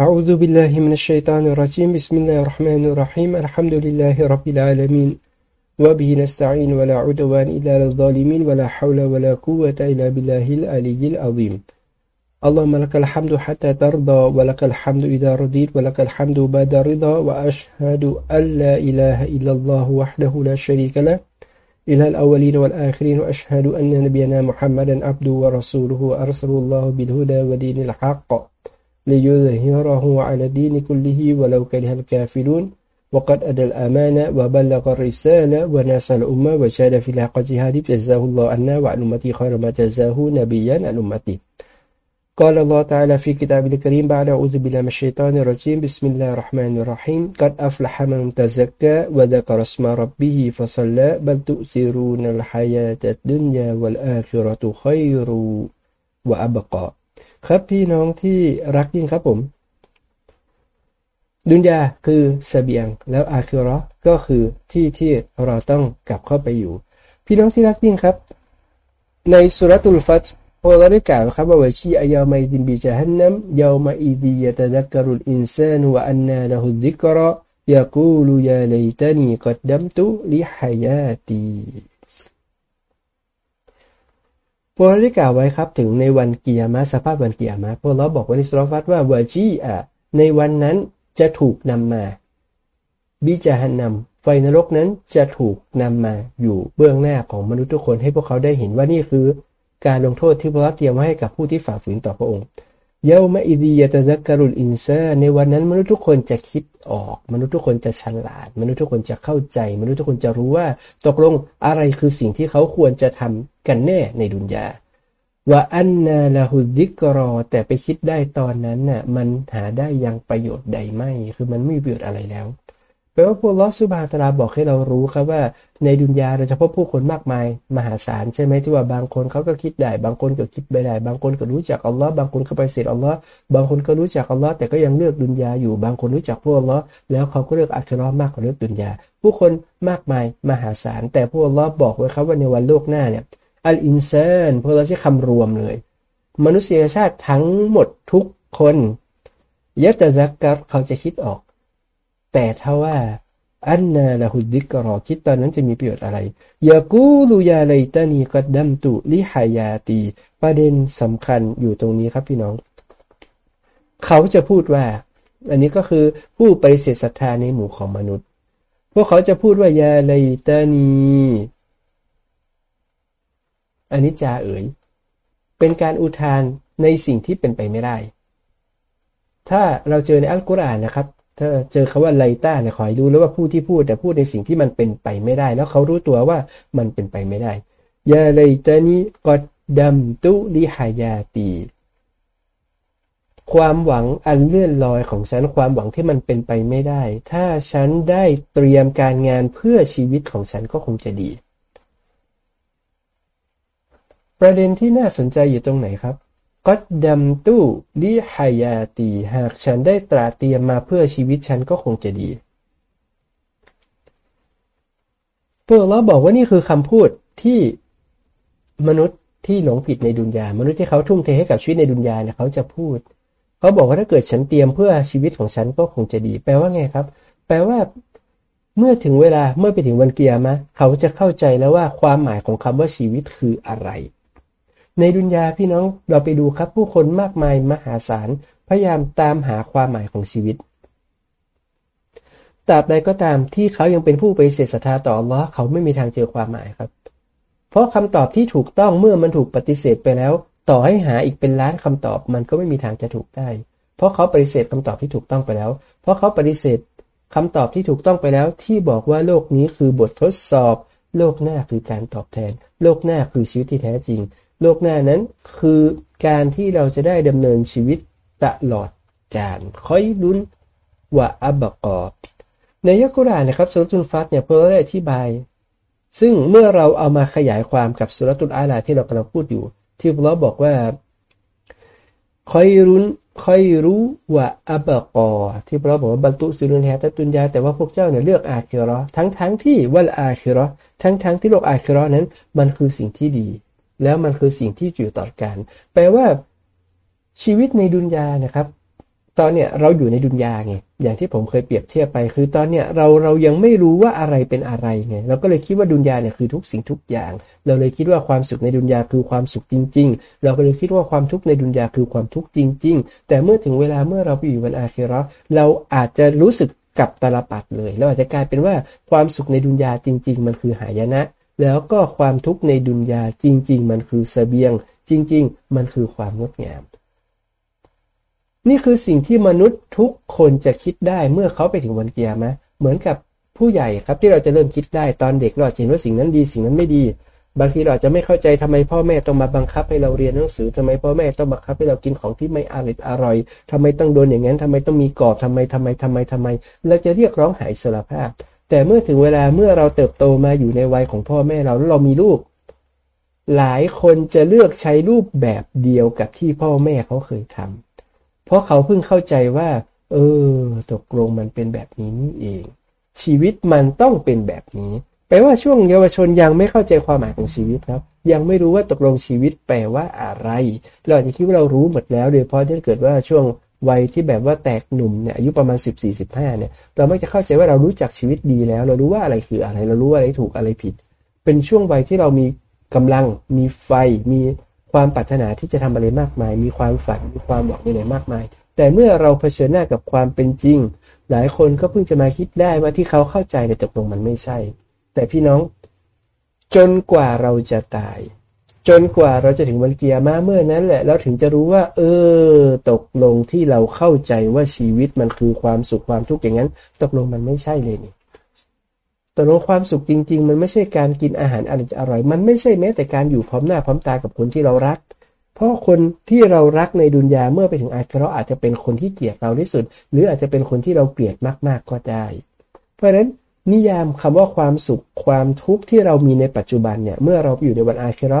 أعوذ بالله من الشيطان الرجيم. بسم الله الرحمن الرحيم. الحمد لله رب العالمين. وبه نستعين ولا عدوان إلا للظالمين ولا حول ولا قوة إلا بالله العلي العظيم. اللهم لك الحمد حتى ترضى ولك الحمد إذا رضيت ولك الحمد بعد رضا وأشهد أن لا إله إلا الله وحده لا شريك له. إلى الأولين والآخرين وأشهد أن نبينا محمدا عبده ورسوله أرسل الله بالهدى ودين الحق. ليظهره على الدين كله ولو كره الكافرون. وقد أدى الأمانة وبلغ الرسالة ونصر الأمة وجاد في الحق جهاد. جزاه الله عنا وعن أمتي خير ما جزاه نبيا عن أمتي. قال الله تعالى في كتاب الكريم بعد أعوذ بالله من الشيطان الرجيم. بسم الله الرحمن الرحيم. قد أفلح من تزكى وذكر اسم ربه فصلى. بل تؤثرون الحياة الدنيا والآخرة خير وأبقى. ครับพี่น้องที่รักยิ่งครับผม ดุนยาคือสเสบียง แล้วอาคิรอก็คือที่ที่เราต้องกลับเข้าไปอยู่ พี่น้องที่รักยิ่งครับ ในสุรตุลฟัตพอเราได้กล่าวครับว่าวชีอายามัยดินบิจฮันนัมยามาอีดียะตะดักกรุลอินซานวะอันนาละฮุดิกรอยากูลูยาเลตานีกัดดัมตุลิฮายาตี พวกเราได้กล่าวไว้ครับถึงในวันเกียร์มาสภาพวันเกียร์มาพวกเราบอกว่าในสโลฟัตว่าวาจีอะในวันนั้นจะถูกนำมา บิจาหันนำไฟนรกนั้นจะถูกนำมาอยู่เบื้องหน้าของมนุษย์ทุกคนให้พวกเขาได้เห็นว่านี่คือ การลงโทษที่พระเตรียมไว้ให้กับผู้ที่ฝ่าฝืนต่อพระองค์ เยาวมาอิดียตะซักการุลอินซาในวันนั้นมนุษย์ทุกคนจะคิดออก มนุษย์ทุกคนจะฉลาด มนุษย์ทุกคนจะเข้าใจ มนุษย์ทุกคนจะรู้ว่าตกลงอะไรคือสิ่งที่เขาควรจะทำกันแน่ในดุนยาว่าอันนาลาหุดิกรอ แต่ไปคิดได้ตอนนั้นน่ะมันหาได้ยังประโยชน์ใดไม่ คือมันไม่มีประโยชน์อะไรแล้ว แปลว่าพวกลอสุบาตาลาบอกให้เรารู้ครับว่าในดุนยาเราจะพบผู้คนมากมายมหาศาลใช่ไหมที่ว่าบางคนเขาก็คิดได้ บางคนก็คิดไม่ได้ บางคนก็รู้จักอัลลอฮ์บางคนก็ไปเสร็จอัลลอฮ์บางคนก็รู้จักอัลลอฮ์แต่ก็ยังเลือกดุนยาอยู่ บางคนรู้จักพวกอัลลอฮ์แล้วเขาก็เลือกอัครอมากกว่าเลือกดุนยา ผู้คนมากมายมหาศาลแต่พวกอัลลอฮ์บอกไว้ครับว่าในวันโลกหน้าเนี่ยอัลอินเซนพวกเราใช้คำรวมเลย มนุษยชาติทั้งหมดทุกคนยัตะซักกัรเขาจะคิดออก แต่ถ้าว่าอันนาละหุดิกรอคิดตอนนั้นจะมีประโยชน์อะไรยากูลูยาไลตานีกัดดัมตุลิฮายาตี ประเด็นสำคัญอยู่ตรงนี้ครับพี่น้อง เขาจะพูดว่า อันนี้ก็คือผู้ปฏิเสธศรัทธาในหมู่ของมนุษย์ พวกเขาจะพูดว่ายาไลตานีอันนี้จาเอ๋ย เป็นการอุทานในสิ่งที่เป็นไปไม่ได้ ถ้าเราเจอในอัลกุรอานนะครับ ถ้าเจอคาว่าไลต้าเนี่ยขอให้รู้แล้วว่าผู้ที่พูดแต่พูดในสิ่งที่มันเป็นไปไม่ได้ แล้วเขารู้ตัวว่ามันเป็นไปไม่ได้ยาไลตานีกอดดัมตุลิฮายาตี ความหวังอันเลื่อนลอยของฉันความหวังที่มันเป็นไปไม่ได้ ถ้าฉันได้เตรียมการงานเพื่อชีวิตของฉันก็คงจะดี ประเด็นที่น่าสนใจอยู่ตรงไหนครับ ก็ดำตู้ลิฮายาตี หากฉันได้ตราเตรียมมาเพื่อชีวิตฉันก็คงจะดีพวกเราบอกว่านี่คือคำพูดที่มนุษย์ที่หลงผิดในดุนยามนุษย์ที่เขาทุ่มเทให้กับชีวิตในดุนยาเนี่ยเขาจะพูด เขาบอกว่าถ้าเกิดฉันเตรียมเพื่อชีวิตของฉันก็คงจะดี แปลว่าไงครับ แปลว่า เมื่อถึงเวลาเมื่อไปถึงวันเกียร์มาเขาจะเข้าใจแล้วว่าความหมายของคำว่าชีวิตคืออะไร ในดุนยาพี่น้องเราไปดูครับ ผู้คนมากมายมหาศาลพยายามตามหาความหมายของชีวิตตราบใดก็ตามที่เขายังเป็นผู้ไปเสศรัทธาต่อลอเขาไม่มีทางเจอความหมายครับ เพราะคำตอบที่ถูกต้องเมื่อมันถูกปฏิเสธไปแล้ว ต่อให้หาอีกเป็นล้านคำตอบมันก็ไม่มีทางจะถูกได้ เพราะเขาปฏิเสธคำตอบที่ถูกต้องไปแล้ว เพราะเขาปฏิเสธคำตอบที่ถูกต้องไปแล้ว ที่บอกว่าโลกนี้คือบททดสอบ โลกหน้าคือการตอบแทน โลกหน้าคือชีวิตที่แท้จริง โลกหน้านั้นคือการที่เราจะได้ดำเนินชีวิตตลอดกาลคอยลุ้นว่าอับบกอบในยักกุรานนะครับสุรตุลฟัตเนี่ยเพื่อได้อธิบาย ซึ่งเมื่อเราเอามาขยายความกับสุรตุลอาลาที่เรากำลังพูดอยู่ ที่เราบอกว่าคอยรุนคอยรู้ว่าอับกอ ที่เราบอกว่าบรรทุสุรุนแฮตตุนยา แต่ว่าพวกเจ้าเนี่ยเลือกอาคิรอทั้งทั้งที่วัลอาคิรอทั้งทั้งที่โลกอาคิรอนั้น มันคือสิ่งที่ดี แล้วมันคือสิ่งที่อยู่ต่อกัน แปลว่าชีวิตในดุนยานะครับ ตอนเนี้ยเราอยู่ในดุนยาไงอย่างที่ผมเคยเปรียบเทียบไป คือตอนเนี้ยเราเรายังไม่รู้ว่าอะไรเป็นอะไรไงเราก็เลยคิดว่าดุนยาเนี่ยคือทุกสิ่งทุกอย่าง เราเลยคิดว่าความสุขในดุนยาคือความสุขจริง ๆ เราก็เลยคิดว่าความทุกข์ในดุนยาคือความทุกข์จริง ๆ แต่เมื่อถึงเวลาเมื่อเราไปอยู่บนอาคิรอเราอาจจะรู้สึกกับตาลปัดเลยเราอาจจะกลายเป็นว่าความสุขในดุนยาจริง ๆ มันคือหายนะ แล้วก็ความทุกข์ในดุนยาจริง ๆ มันคือเสบียง จริง ๆ มันคือความงดงาม นี่คือสิ่งที่มนุษย์ทุกคนจะคิดได้เมื่อเขาไปถึงวันเกียร์มะเหมือนกับผู้ใหญ่ครับที่เราจะเริ่มคิดได้ตอนเด็กเราเห็นว่าสิ่งนั้นดีสิ่งนั้นไม่ดี บางทีเราจะไม่เข้าใจทำไมพ่อแม่ต้องมาบังคับให้เราเรียนหนังสือทำไมพ่อแม่ต้องบังคับให้เรากินของที่ไม่อร่อยอร่อยทำไมต้องโดนอย่างนั้นทำไมต้องมีกรอบทำไมทำไมทำไมทำไม เราจะเรียกร้องหายสารภาพ แต่เมื่อถึงเวลาเมื่อเราเติบโตมาอยู่ในวัยของพ่อแม่เราแล้วเรามีลูก หลายคนจะเลือกใช้รูปแบบเดียวกับที่พ่อแม่เขาเคยทำเพราะเขาเพิ่งเข้าใจว่า เออ ตกลงมันเป็นแบบนี้นี่เอง ชีวิตมันต้องเป็นแบบนี้แปลว่าช่วงเยาวชนยังไม่เข้าใจความหมายของชีวิตครับ ยังไม่รู้ว่าตกลงชีวิตแปลว่าอะไร เราอาจจะคิดว่าเรารู้หมดแล้วโดยเพราะถ้าเกิดว่าช่วง วัยที่แบบว่าแตกหนุ่มเนี่ยอายุประมาณ14 15เนี่ย เราไม่จะเข้าใจว่าเรารู้จักชีวิตดีแล้ว เรารู้ว่าอะไรคืออะไร เรารู้ว่าอะไรถูกอะไรผิด เป็นช่วงวัยที่เรามีกำลัง มีไฟ มีความปรารถนาที่จะทำอะไรมากมาย มีความฝัน มีความหวังอะไรมากมาย แต่เมื่อเราเผชิญหน้ากับความเป็นจริง หลายคนก็เพิ่งจะมาคิดได้ว่าที่เขาเข้าใจในตกลงมันไม่ใช่ แต่พี่น้อง จนกว่าเราจะตาย จนกว่าเราจะถึงวันเกียร์มาเมื่อนั้นแหละเราถึงจะรู้ว่า เออ ตกลงที่เราเข้าใจว่าชีวิตมันคือความสุขความทุกข์อย่างนั้น ตกลงมันไม่ใช่เลยนี่แต่ลงความสุขจริง ๆ มันไม่ใช่การกินอาหารอร่อย มันไม่ใช่แม้แต่การอยู่พร้อมหน้าพร้อมตากับคนที่เรารัก เพราะคนที่เรารักในดุนยาเมื่อไปถึงอาคราอาจจะเป็นคนที่เกลียดเราที่สุด หรืออาจจะเป็นคนที่เราเกลียดมาก ๆก็ได้ เพราะฉะนั้นนิยามคำว่าความสุขความทุกข์ที่เรามีในปัจจุบันเนี่ย เมื่อเราอยู่ในวันอาครา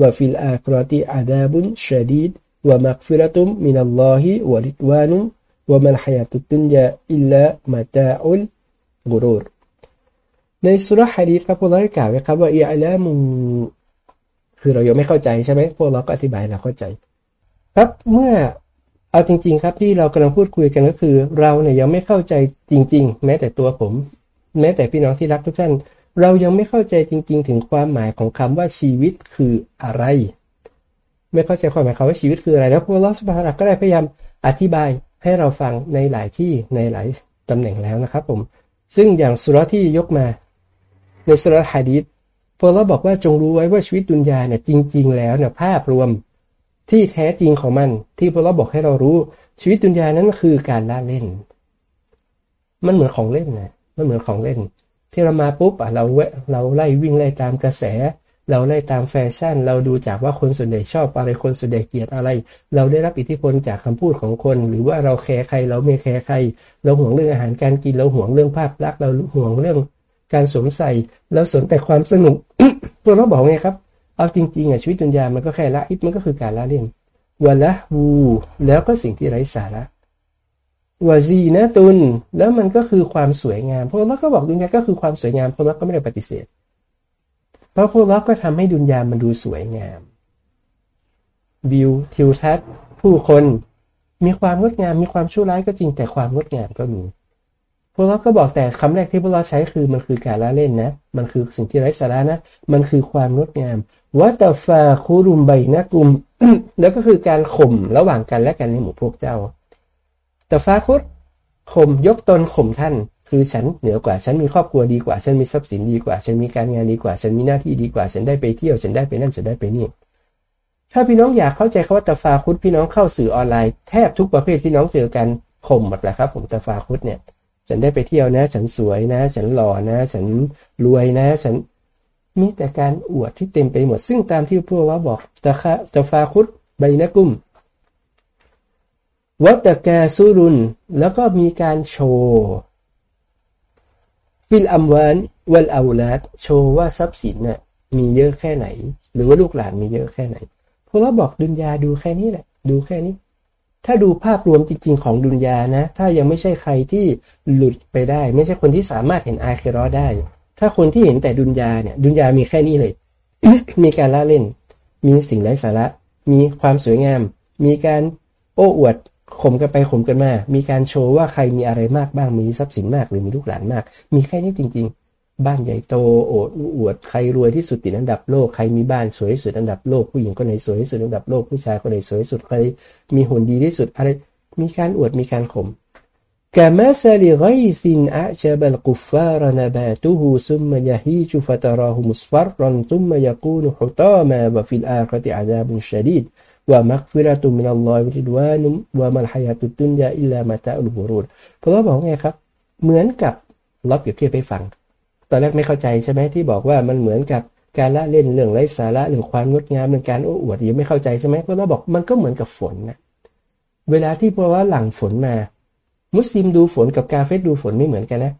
وفي الآخرة عذاب شديد ومغفرة من الله ورضوان وما الحياة الدنيا إلا متاع กุรูรในสุรฮะดีษครับพวกเราได้กล่าวไว้ครับว่าอีอัลามูคือเรายังไม่เข้าใจใช่ไหมพวกเราก็อธิบายเราเข้าใจ ครับเมื่อเอาจริง ๆ ครับที่เรากำลังพูดคุยกันก็คือ เราเนี่ยยังไม่เข้าใจจริง ๆ แม้แต่ตัวผม แม้แต่พี่น้องที่รักทุกท่าน เรายังไม่เข้าใจจริง ๆ ถึงความหมายของคำว่าชีวิตคืออะไร ไม่เข้าใจความหมายคำว่าชีวิตคืออะไร แล้วพวกเราสุภาพก็ได้พยายามอธิบายให้เราฟังในหลายที่ในหลายตำแหน่งแล้วนะครับผม ซึ่งอย่างสุรที่ยกมา ในสุรฮะดีษพวกเราบอกว่าจงรู้ไว้ว่าชีวิตดุนยาเนี่ยจริง ๆ แล้วเนี่ยภาพรวมที่แท้จริงของมัน ที่พวกเราบอกให้เรารู้ชีวิตดุนยานั้นคือการล่าเล่น มันเหมือนของเล่นนะมันเหมือนของเล่น ที่เรามาปุ๊บอะเราเราไล่วิ่งไล่ตามกระแส เราไล่ตามแฟชั่น เราดูจากว่าคนส่วนใหญ่ชอบอะไรคนส่วนใหญ่เกลียดอะไร เราได้รับอิทธิพลจากคำพูดของคน หรือว่าเราแคร์ใคร เราไม่แคร์ใคร เราห่วงเรื่องอาหารการกินเราห่วงเรื่องภาพลักษณ์เราห่วงเรื่องการสวมใส่เราสนแต่ความสนุกพวกเราบอกไงครับ เอาจริงๆอะชีวิตดุนยามันก็แค่ละอิบมันก็คือการละเล่นวะละวูแล้วก็สิ่งที่ไร้สาระ วาซีนะตุน แล้วมันก็คือความสวยงามพวกเราก็บอกดุนยาก็คือความสวยงามพวกเราก็ไม่ได้ปฏิเสธ เพราะพวกเราก็ทำให้ดุนยามันดูสวยงาม วิวทิวทัศน์ผู้คนมีความงดงามมีความชั่วร้ายก็จริงแต่ความงดงามก็มี พวกเราก็บอกแต่คำแรกที่พวกเราใช้คือมันคือการละเล่นนะ มันคือสิ่งที่ไร้สาระนะ มันคือความงดงามวัตฟาคูรุมใบนะกุม แล้วก็คือการข่มระหว่างกันและกันในหมู่พวกเจ้า แต่ฟาคุดข่มยกตนข่มท่าน คือฉันเหนือกว่า ฉันมีครอบครัวดีกว่า ฉันมีทรัพย์สินดีกว่า ฉันมีการงานดีกว่า ฉันมีหน้าที่ดีกว่า ฉันได้ไปเที่ยว ฉันได้ไปนั่น ฉันได้ไปนี่ ถ้าพี่น้องอยากเข้าใจคำว่าตาฟาคุดพี่น้องเข้าสื่อออนไลน์แทบทุกประเภทพี่น้องเจอกันข่มหมดแหละครับ ผมตาฟาคุดเนี่ย ฉันได้ไปเที่ยวนะ ฉันสวยนะ ฉันหล่อนะ ฉันรวยนะ ฉันมีแต่การอวดที่เต็มไปหมด ซึ่งตามที่พวกเราบอกตะคะตาฟาคุดใบนะกุ้ม วัตกาซูรุน แล้วก็มีการโชว์ฟิลอัมวานวัลอาลัดโชว์ว่าทรัพย์สินน่ะมีเยอะแค่ไหน หรือว่าลูกหลานมีเยอะแค่ไหนพวกเราบอกดุนยาดูแค่นี้แหละ ดูแค่นี้ ถ้าดูภาพรวมจริง ๆ ของดุนยานะ ถ้ายังไม่ใช่ใครที่หลุดไปได้ ไม่ใช่คนที่สามารถเห็นอาคิรอได้ ถ้าคนที่เห็นแต่ดุนยาเนี่ย ดุนยามีแค่นี้เลย มีการละเล่น มีสิ่งไร้สาระ มีความสวยงาม มีการโอ้อวด ข่มกันไปข่มกันมา มีการโชว์ว่าใครมีอะไรมากบ้าง มีทรัพย์สินมากหรือมีลูกหลานมาก มีแค่นี้จริง ๆ บ้านใหญ่โตโอ้อวด ใครรวยที่สุดติดอันดับโลก ใครมีบ้านสวยที่สุดอันดับโลก ผู้หญิงคนไหนสวยที่สุดอันดับโลก ผู้ชายคนไหนสวยที่สุด ใครมีหุ่นดีที่สุด อะไร มีการอวด มีการข่มกามาซาลิไกซินอาชบัล กุฟฟามมยะฮีจุฟตราฮุมุสฟัรรันซุมมยะกูนุฮุตามาวะฟิลอาคติอาซาบุนชดีดว่ามักฟิรตุมินัลลอฮิวริดวานุมว่ามัลฮายาตุตุนยาอิลลามาตาอุลบุรุษพระบอกไงครับ เหมือนกับเราเปรียบเทียบให้ฟัง ตอนแรกไม่เข้าใจใช่ไหมที่บอกว่ามันเหมือนกับการละเล่นเรื่องไร้สาระเรื่องความงดงามเรื่องการโอ้อวดยังไม่เข้าใจใช่ไหมพระบอกมันก็เหมือนกับฝนนะเวลาที่พระว่าหลังฝนมา มุสลิมดูฝนกับกาเฟตดูฝนไม่เหมือนกันนะ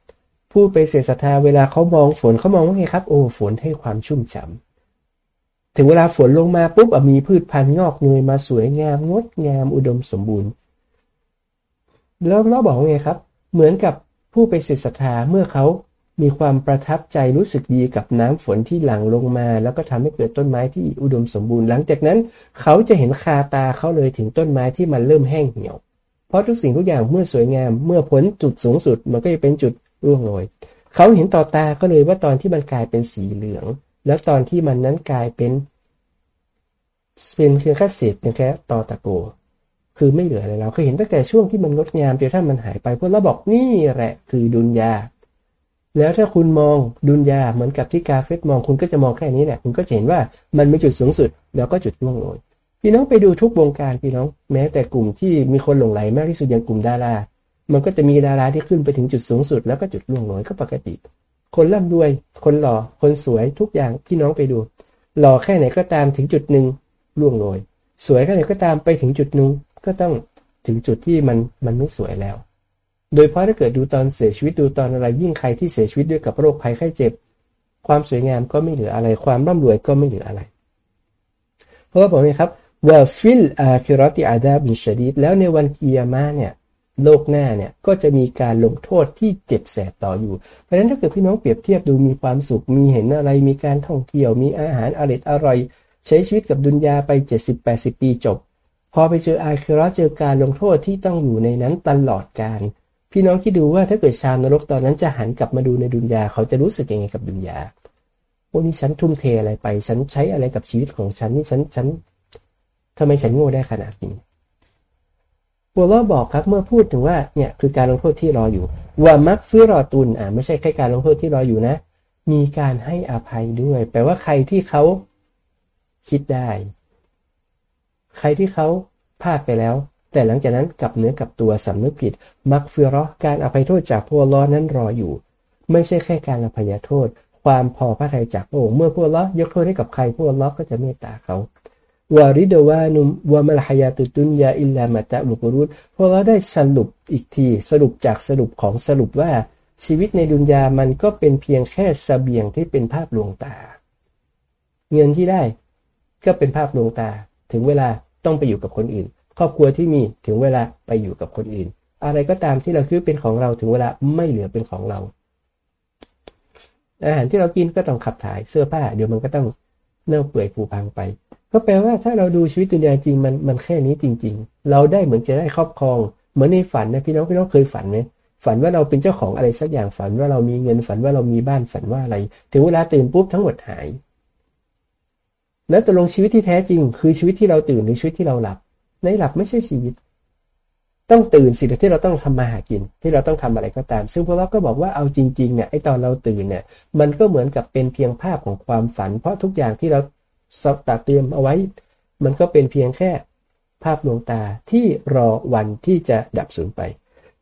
ผู้ไปเสียศรัทธาเวลาเขามองฝนเขามองว่าไงครับ โอ้ฝนให้ความชุ่มฉ่า ถึงเวลาฝนลงมาปุ๊บมีพืชพันธุ์งอกเงยมาสวยงามงดงามอุดมสมบูรณ์ แล้วเราบอกไงครับ เหมือนกับผู้ไปศิษศรัทธาเมื่อเขามีความประทับใจรู้สึกดีกับน้ำฝนที่หลั่งลงมา แล้วก็ทำให้เกิดต้นไม้ที่อุดมสมบูรณ์ หลังจากนั้น เขาจะเห็นคาตาเขาเลยถึงต้นไม้ที่มันเริ่มแห้งเหี่ยว เพราะทุกสิ่งทุกอย่างเมื่อสวยงาม เมื่อพ้นจุดสูงสุด มันก็จะเป็นจุดร่วงโรยเขาเห็นต่อตาก็เลยว่าตอนที่มันกลายเป็นสีเหลือง แล้วตอนที่มันนั้นกลายเป็นเป็นเพียงแค่เศษเพียงแค่ตอตะโก คือไม่เหลืออะไรแล้วเคยเห็นตั้งแต่ช่วงที่มันงดงามเดียวถ้ามันหายไปพวกเราบอกนี่แหละคือดุนยา แล้วถ้าคุณมองดุนยาเหมือนกับที่กาเฟตมองคุณก็จะมองแค่นี้แหละคุณก็เห็นว่ามันไม่จุดสูงสุดแล้วก็จุดล่วงโรยพี่น้องไปดูทุกวงการพี่น้องแม้แต่กลุ่มที่มีคนหลงไหลมากที่สุดอย่างกลุ่มดารา มันก็จะมีดาราที่ขึ้นไปถึงจุดสูงสุดแล้วก็จุดล่วงโรยก็ปกติ คนร่ำรวย คนหล่อ คนสวยทุกอย่างพี่น้องไปดู หล่อแค่ไหนก็ตามถึงจุดหนึ่งล่วงโรย สวยแค่ไหนก็ตามไปถึงจุดนึงก็ต้องถึงจุดที่มันมันไม่สวยแล้ว โดยเพราะถ้าเกิดดูตอนเสียชีวิตดูตอนอะไรยิ่งใครที่เสียชีวิตด้วยกับโรคภัยไข้เจ็บ ความสวยงามก็ไม่เหลืออะไร ความร่ำรวยก็ไม่เหลืออะไร เพราะว่าผมนี่ครับوفي الآخرة عذاب شديد แล้วในวันกิยามาเนี่ย โลกหน้าเนี่ยก็จะมีการลงโทษที่เจ็บแสบต่ออยู่ เพราะฉะนั้นถ้าเกิดพี่น้องเปรียบเทียบดูมีความสุข มีเห็นอะไร มีการท่องเที่ยว มีอาหารอร่อยอร่อย ใช้ชีวิตกับดุนยาไป 70-80 ปีจบ พอไปเจออาคิรอเจอการลงโทษที่ต้องอยู่ในนั้นตลอดกาล พี่น้องคิดดูว่าถ้าเกิดชาวนรกตอนนั้นจะหันกลับมาดูในดุนยาเขาจะรู้สึกยังไงกับดุนยาโอ้นี่ฉันทุ่มเทอะไรไป ฉันใช้อะไรกับชีวิตของฉันนี่ฉันฉันทำไมฉันโง่ได้ขนาดนี้ บัวล้อบอกครับเมื่อพูดถึงว่าเนี่ยคือการลงโทษที่รออยู่ว่ามักฟิรอตุนอ่าไม่ใช่แค่การลงโทษที่รออยู่นะ มีการให้อภัยด้วย แปลว่าใครที่เขาคิดได้ ใครที่เขาพลาดไปแล้ว แต่หลังจากนั้นกลับเนื้อกับตัวสำนึกผิด มักฟิรอการอภัยโทษจากพวกล้อนั้นรออยู่ ไม่ใช่แค่การอภัยโทษ ความพอพระทัยจากพระองค์เมื่อพวกล้อยกโทษให้กับใครพวกล้อก็จะเมตตาเขา วาริดวานุมวามลฮายาตุตุนยาอิลลามะตะมุกรุตพวกเราได้สรุปอีกทีสรุปจากสรุปของสรุปว่าชีวิตในดุนยามันก็เป็นเพียงแค่สเสบียงที่เป็นภาพลวงตา เงินที่ได้ก็เป็นภาพลวงตา ถึงเวลาต้องไปอยู่กับคนอื่น ครอบครัวที่มีถึงเวลาไปอยู่กับคนอื่น อะไรก็ตามที่เราคิดเป็นของเราถึงเวลาไม่เหลือเป็นของเรา อาหารที่เรากินก็ต้องขับถ่ายเสื้อผ้า เดี๋ยวมันก็ต้องเน่าเปื่อยผุพังไป ก็แปลว่าถ้าเราดูชีวิตดุนยาจริงมันมันแค่นี้จริง ๆ เราได้เหมือนจะได้ครอบครอง เหมือนในฝันนะพี่น้องพี่น้องเคยฝันไหมฝันว่าเราเป็นเจ้าของอะไรสักอย่างฝันว่าเรามีเงินฝันว่าเรามีบ้านฝันว่าอะไร ถึงเวลาตื่นปุ๊บทั้งหมดหายแล้วตกลงชีวิตที่แท้จริง คือชีวิตที่เราตื่นหรือชีวิตที่เราหลับ ในหลับไม่ใช่ชีวิต ต้องตื่นสิที่เราต้องทำมาหากิน ที่เราต้องทำอะไรก็ตาม ซึ่งพวกเราก็บอกว่าเอาจริงๆเนี่ยไอตอนเราตื่นเนี่ยมันก็เหมือนกับเป็นเพียงภาพของความฝัน เพราะทุกอย่างที่เรา ตัดเตรียมเอาไว้ มันก็เป็นเพียงแค่ภาพดวงตาที่รอวันที่จะดับสูญไป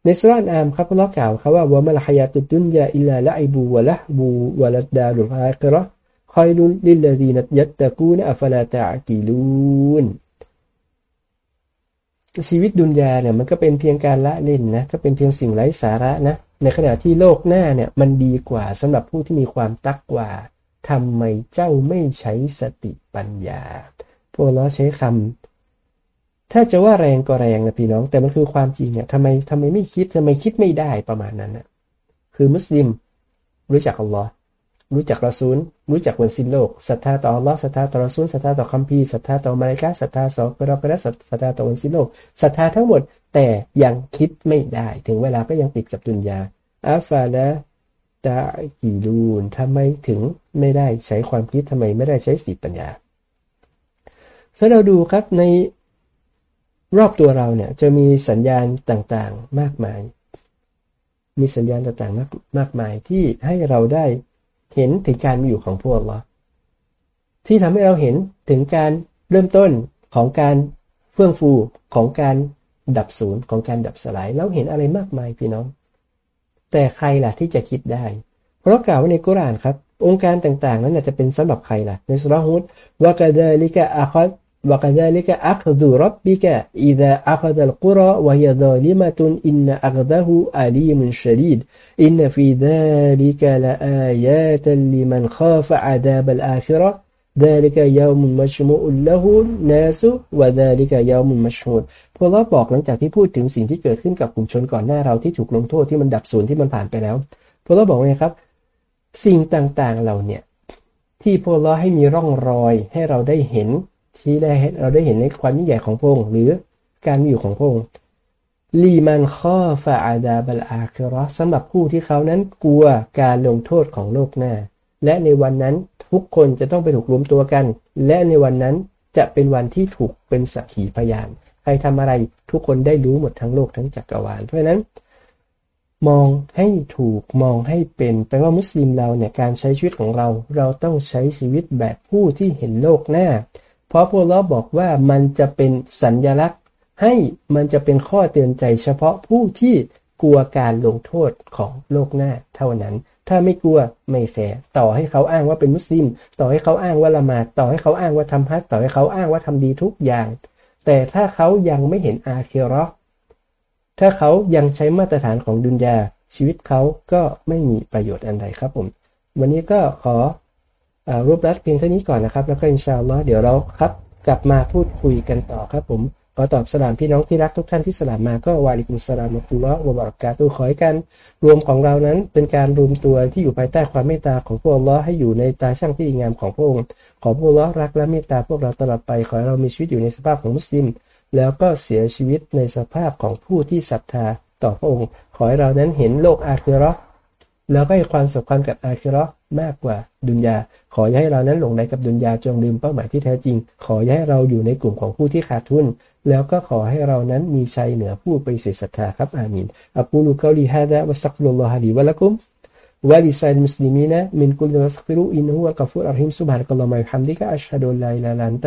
ในสุรานอามครับพระกล่าวครับว่าวะมัลฮยาตุดุนยาอิลลาละอิบูวะละบูวะลัดดาลุอาคิระคอยลุนลิลลดีนัยัตตะกูนอัฟลาตะกีลูนชีวิตดุนยาเนี่ยมันก็เป็นเพียงการละเล่นนะก็เป็นเพียงสิ่งไร้สาระนะในขณะที่โลกหน้าเนี่ยมันดีกว่าสำหรับผู้ที่มีความตักกว่า ทำไมเจ้าไม่ใช้สติปัญญา พวกเราใช้คำถ้าจะว่าแรงก็แรงนะพี่น้อง แต่มันคือความจริงเนี่ยทำไมทำไมไม่คิดทำไมคิดไม่ได้ประมาณนั้นนะคือมุสลิม รู้จักอัลลอฮ์รู้จักรอซูล รู้จักวันสิ้นโลกศรัทธาต่ออัลลอฮ์ศรัทธาต่อรอซูลศรัทธาต่อคัมภีร์ศรัทธาต่อมาลายกาศรัทธาต่อพระพระศรัทธาต่อวันสิ้นโลกศรัทธาทั้งหมดแต่ยังคิดไม่ได้ ถึงเวลาก็ยังปิดกับดุนยาอัฟาละตากีลูนทำไมถึง ไม่ได้ใช้ความคิดทำไมไม่ได้ใช้สติปัญญาถ้าเราดูครับในรอบตัวเราเนี่ยจะมีสัญญาณต่างๆมากมาย มีสัญญาณต่างๆมากมากมายที่ให้เราได้เห็นถึงการมีอยู่ของพวกเราที่ทำให้เราเห็นถึงการเริ่มต้นของการเฟื่องฟูของการดับศูนย์ของการดับสลายเราเห็นอะไรมากมายพี่น้อง แต่ใครล่ะที่จะคิดได้ เพราะกล่าวไว้ในกุรานครับ องค์การต่างๆ นั้นจะเป็นสำหรับใครล่ะในสุรฮุดวกาดาลิกะอัคด وكذلك أخذ ربك إذا أخذ القرى وهي ظالمة إن أخذه أليم شديد إن في ذلك لآيات لمن خاف عذاب الآخرة ذلك يوم مجموع له الناس وذلك يوم مشهود พวกเราบอกหลังจากที่พูดถึงสิ่งที่เกิดขึ้นกับกลุ่มชนก่อนหน้าเราที่ถูกลงโทษที่มันดับสูญที่มันผ่านไปแล้วพวกเราบอกไงครับ สิ่งต่างๆเราเนี่ย ที่พวกเราให้มีร่องรอยให้เราได้เห็น ที่ได้เราได้เห็นในความยิ่งใหญ่ของพระองค์หรือการมีอยู่ของพระองค์ลีมันข้อฟาอาดาบลอาคิรอสำหรับผู้ที่เขานั้นกลัวการลงโทษของโลกหน้า และในวันนั้นทุกคนจะต้องไปถูกรวมตัวกัน และในวันนั้นจะเป็นวันที่ถูกเป็นสักขีพยาน ใครทำอะไรทุกคนได้รู้หมดทั้งโลกทั้งจักรวาล เพราะฉะนั้น มองให้ถูกมองให้เป็นแปลว่ามุสลิมเราเนี่ยการใช้ชีวิตของเรา เราต้องใช้ชีวิตแบบผู้ที่เห็นโลกหน้า เพราะพวกเราบอกว่ามันจะเป็นสัญญลักษณ์ ให้มันจะเป็นข้อเตือนใจเฉพาะผู้ที่กลัวการลงโทษของโลกหน้าเท่านั้น ถ้าไม่กลัวไม่แคร์ต่อให้เขาอ้างว่าเป็นมุสลิม ต่อให้เขาอ้างว่าละหมาดต่อให้เขาอ้างว่าทำฮัจต่อให้เขาอ้างว่าทำดีทุกอย่าง แต่ถ้าเขายังไม่เห็นอาเคร ถ้าเขายังใช้มาตรฐานของดุนยา ชีวิตเขาก็ไม่มีประโยชน์อันใดครับผม วันนี้ก็ขอรูปรัดเพียงเท่านี้ก่อนนะครับ แล้วก็อินชาอัลลอฮ์เดี๋ยวเราครับ กลับมาพูดคุยกันต่อครับผมขอตอบสลามพี่น้องที่รักทุกท่านที่สลามมาก็วาลิกุมสลามอัลลอฮ์วะบารักาตุขอให้การรวมของเรานั้น เป็นการรวมตัวที่อยู่ภายใต้ความเมตตาของพวกอัลลอฮ์ให้อยู่ในตาช่างที่ดีงามของพระองค์ขอพวกอัลลอฮ์รักและเมตตาพวกเราตลอดไปขอให้เรามีชีวิตอยู่ในสภาพของมุสลิม แล้วก็เสียชีวิตในสภาพของผู้ที่ศรัทธาต่อพระองค์ ขอให้เรานั้นเห็นโลกอาคิรอแล้วก็ให้ความสำคัญกับอาคิรอมากกว่าดุนยา ขออย่าให้เรานั้นหลงไหลกับดุนยาจงลืมเป้าหมายที่แท้จริง ขออย่าให้เราอยู่ในกลุ่มของผู้ที่ขาดทุน แล้วก็ขอให้เรานั้นมีชัยเหนือผู้ไปเสียศรัทธาครับอามีนอักูลูกาลีฮะดะวัสักลุลลอฮะลีวะลักุม ولسائر المسلمين من كل نستغفر إنه هو الغفور الرحيم سبحانك اللهم وبحمدك أشهد أن لا إله إلا أنت